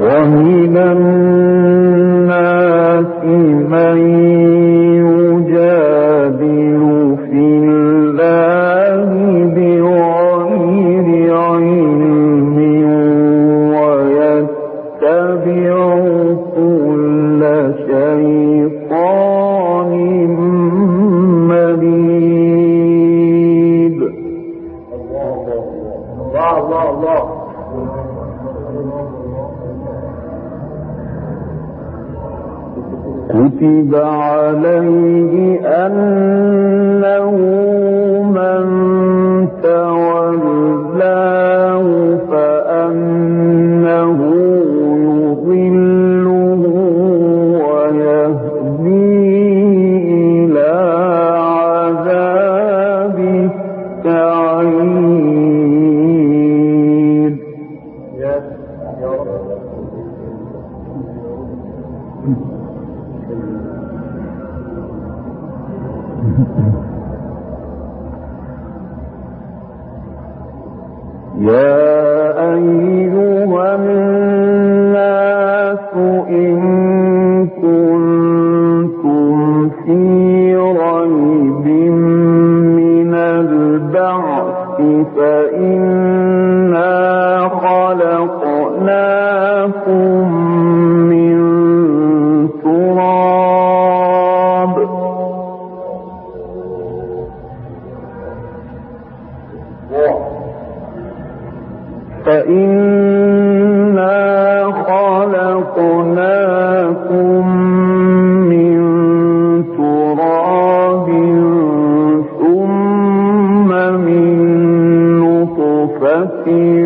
ومن الناس من إن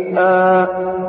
شيئا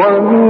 ومن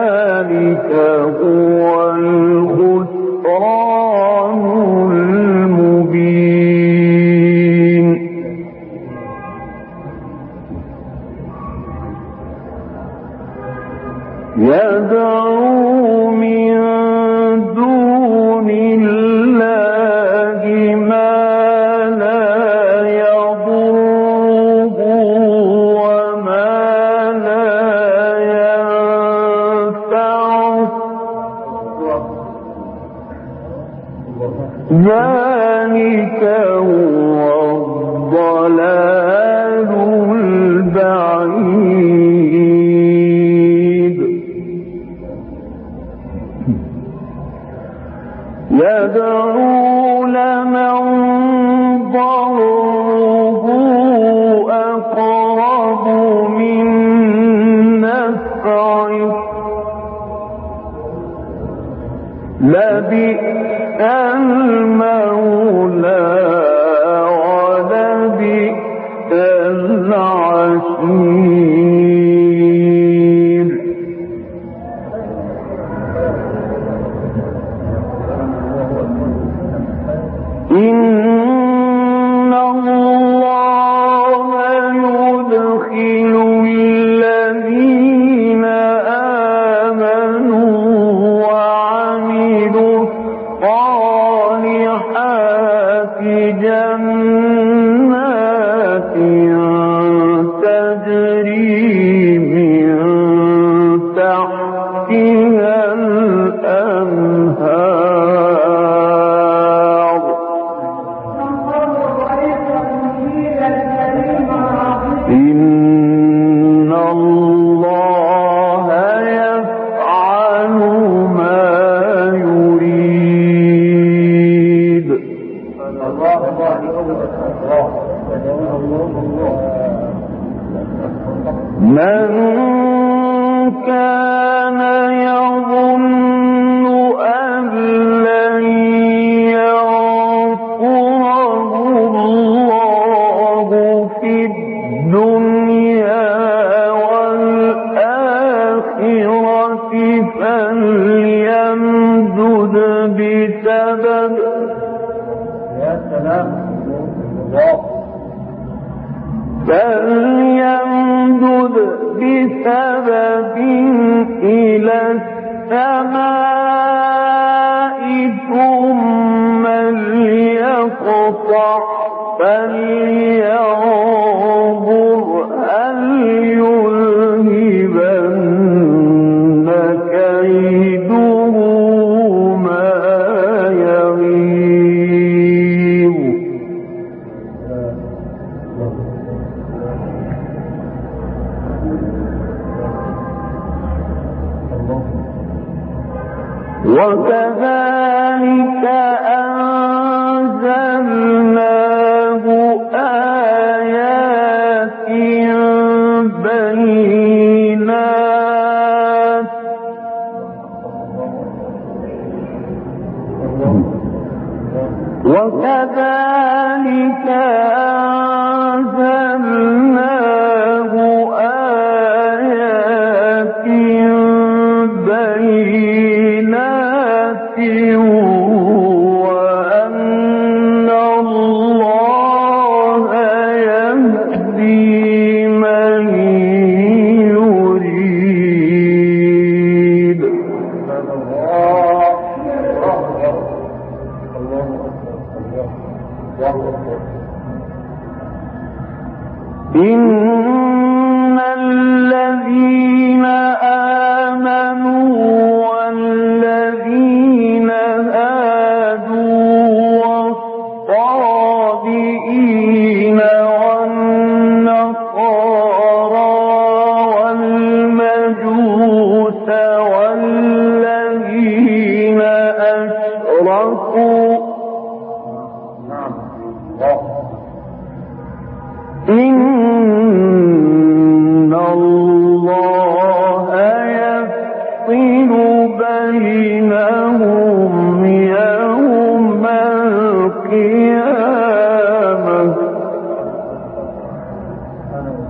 يدعو إن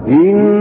إن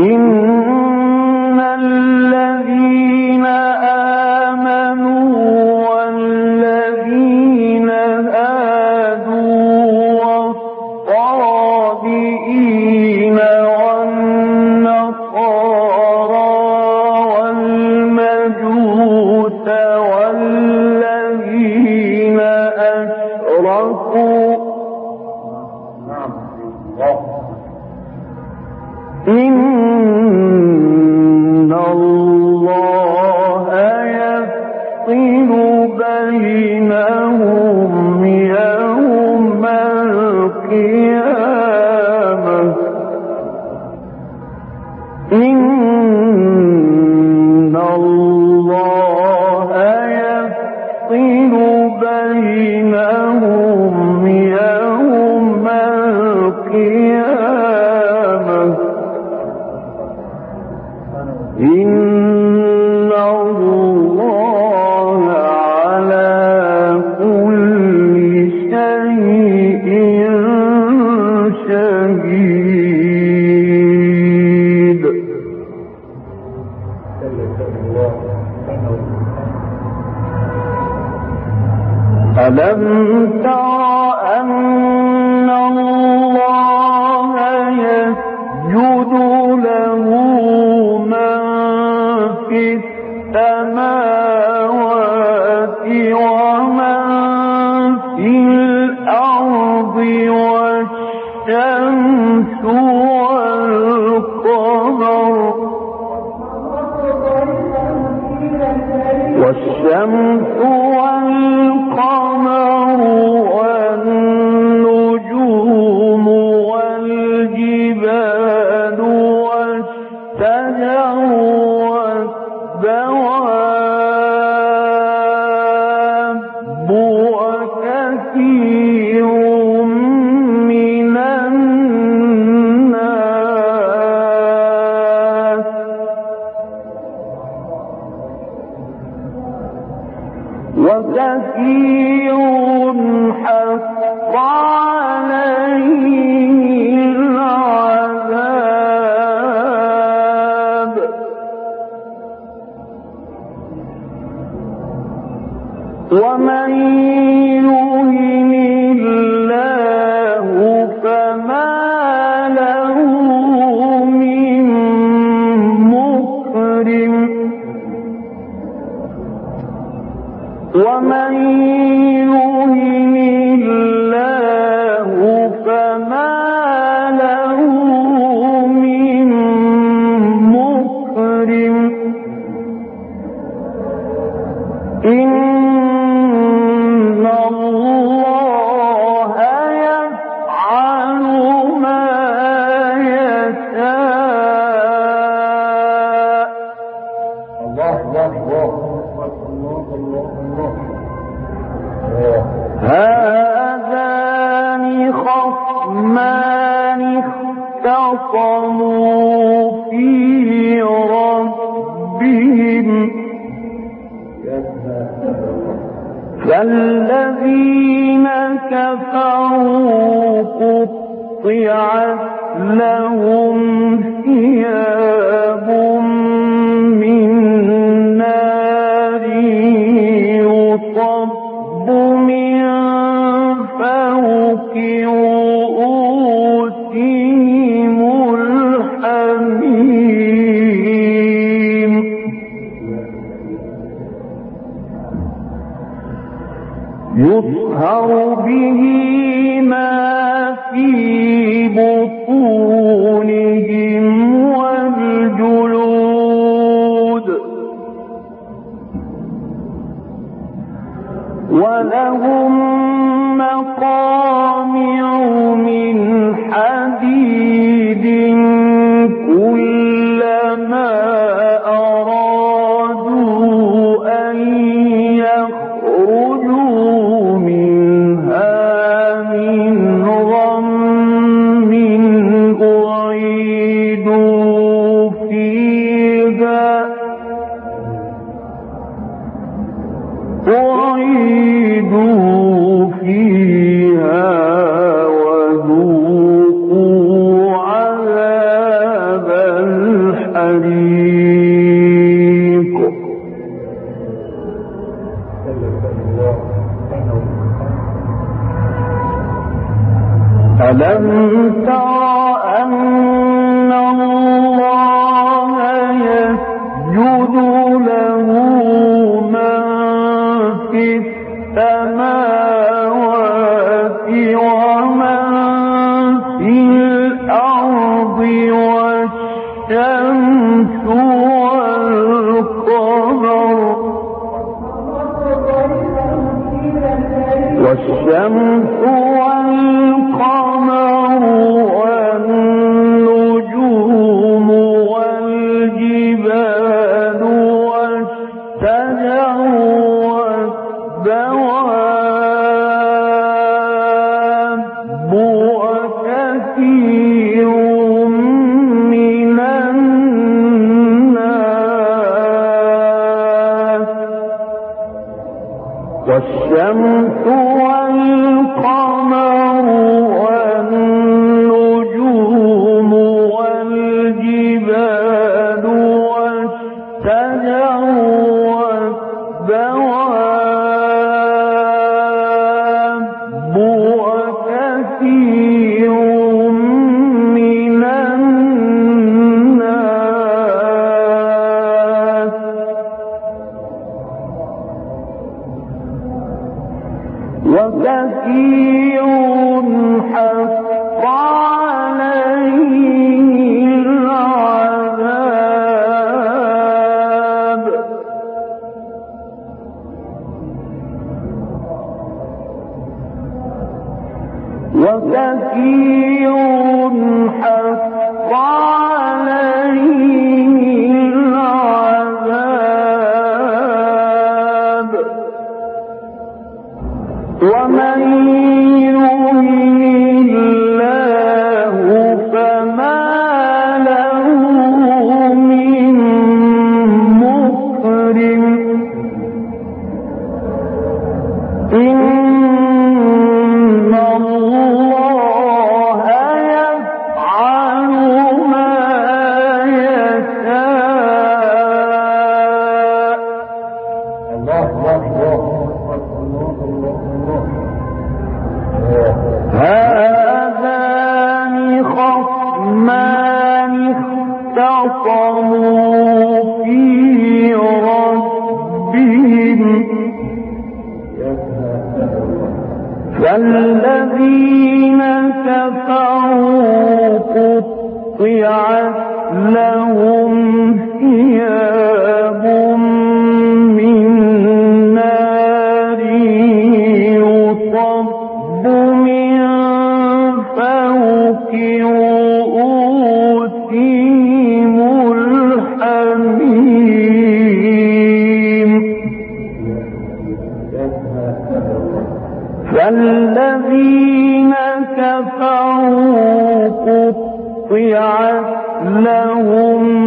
إن والشمس يهدي فالذين كفروا قطعت لهم ثياب يظهر به ما في بطونهم والجلود. ولهم Yeah. إن فالذين كفروا قطعت لهم